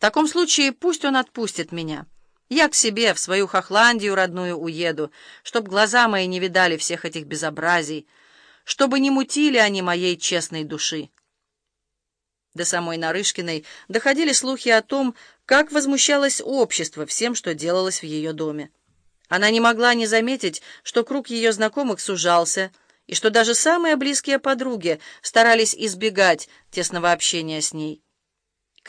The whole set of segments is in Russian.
таком случае пусть он отпустит меня. Я к себе, в свою Хохландию родную уеду, чтоб глаза мои не видали всех этих безобразий, чтобы не мутили они моей честной души. До самой Нарышкиной доходили слухи о том, как возмущалось общество всем, что делалось в ее доме. Она не могла не заметить, что круг ее знакомых сужался, и что даже самые близкие подруги старались избегать тесного общения с ней.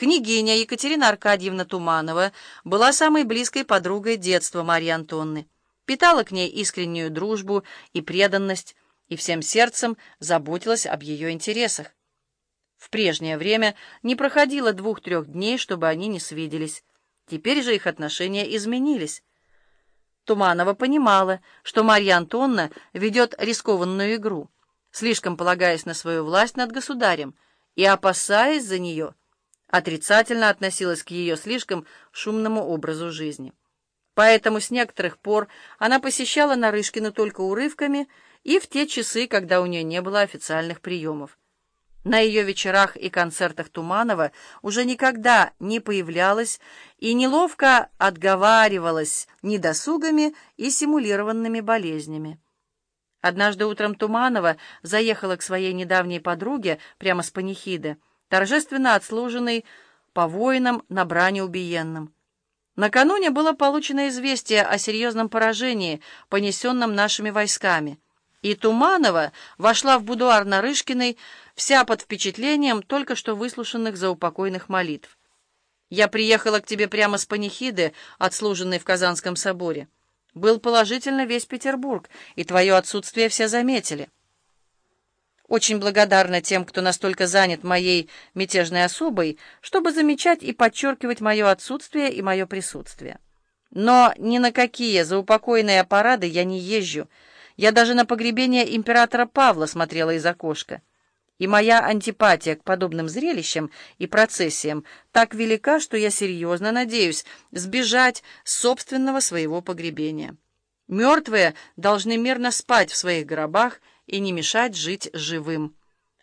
Княгиня Екатерина Аркадьевна Туманова была самой близкой подругой детства Марьи Антонны, питала к ней искреннюю дружбу и преданность, и всем сердцем заботилась об ее интересах. В прежнее время не проходило двух-трех дней, чтобы они не свиделись. Теперь же их отношения изменились. Туманова понимала, что Марья Антонна ведет рискованную игру, слишком полагаясь на свою власть над государем и опасаясь за нее – отрицательно относилась к ее слишком шумному образу жизни. Поэтому с некоторых пор она посещала Нарышкину только урывками и в те часы, когда у нее не было официальных приемов. На ее вечерах и концертах Туманова уже никогда не появлялась и неловко отговаривалась недосугами и симулированными болезнями. Однажды утром Туманова заехала к своей недавней подруге прямо с панихиды, торжественно отслуженный по воинам на брани убиенным. Накануне было получено известие о серьезном поражении, понесенном нашими войсками, и Туманова вошла в будуар Нарышкиной вся под впечатлением только что выслушанных заупокойных молитв. «Я приехала к тебе прямо с панихиды, отслуженной в Казанском соборе. Был положительно весь Петербург, и твое отсутствие все заметили». Очень благодарна тем, кто настолько занят моей мятежной особой, чтобы замечать и подчеркивать мое отсутствие и мое присутствие. Но ни на какие заупокойные парады я не езжу. Я даже на погребение императора Павла смотрела из окошка. И моя антипатия к подобным зрелищам и процессиям так велика, что я серьезно надеюсь сбежать с собственного своего погребения. Мертвые должны мирно спать в своих гробах, и не мешать жить живым.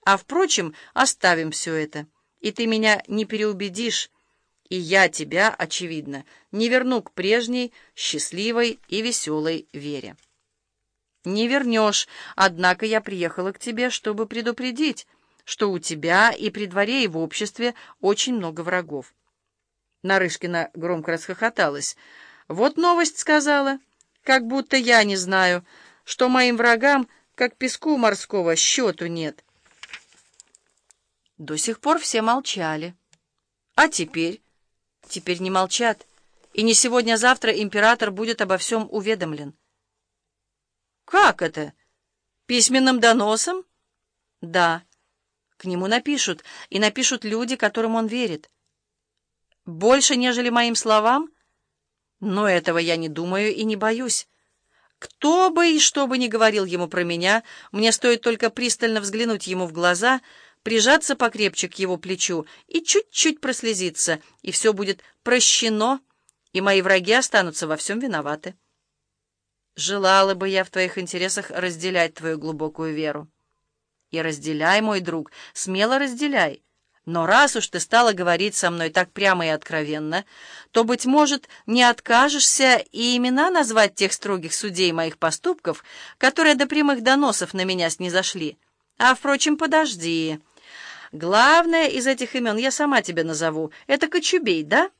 А, впрочем, оставим все это, и ты меня не переубедишь, и я тебя, очевидно, не верну к прежней счастливой и веселой вере. Не вернешь, однако я приехала к тебе, чтобы предупредить, что у тебя и при дворе, и в обществе очень много врагов. Нарышкина громко расхохоталась. «Вот новость сказала, как будто я не знаю, что моим врагам как песку морского, счету нет. До сих пор все молчали. А теперь? Теперь не молчат. И не сегодня-завтра император будет обо всем уведомлен. Как это? Письменным доносом? Да. К нему напишут, и напишут люди, которым он верит. Больше, нежели моим словам? Но этого я не думаю и не боюсь. Кто бы и что бы ни говорил ему про меня, мне стоит только пристально взглянуть ему в глаза, прижаться покрепче к его плечу и чуть-чуть прослезиться, и все будет прощено, и мои враги останутся во всем виноваты. Желала бы я в твоих интересах разделять твою глубокую веру. И разделяй, мой друг, смело разделяй. Но раз уж ты стала говорить со мной так прямо и откровенно, то, быть может, не откажешься и имена назвать тех строгих судей моих поступков, которые до прямых доносов на меня снизошли. А, впрочем, подожди. Главное из этих имен я сама тебе назову. Это Кочубей, да?»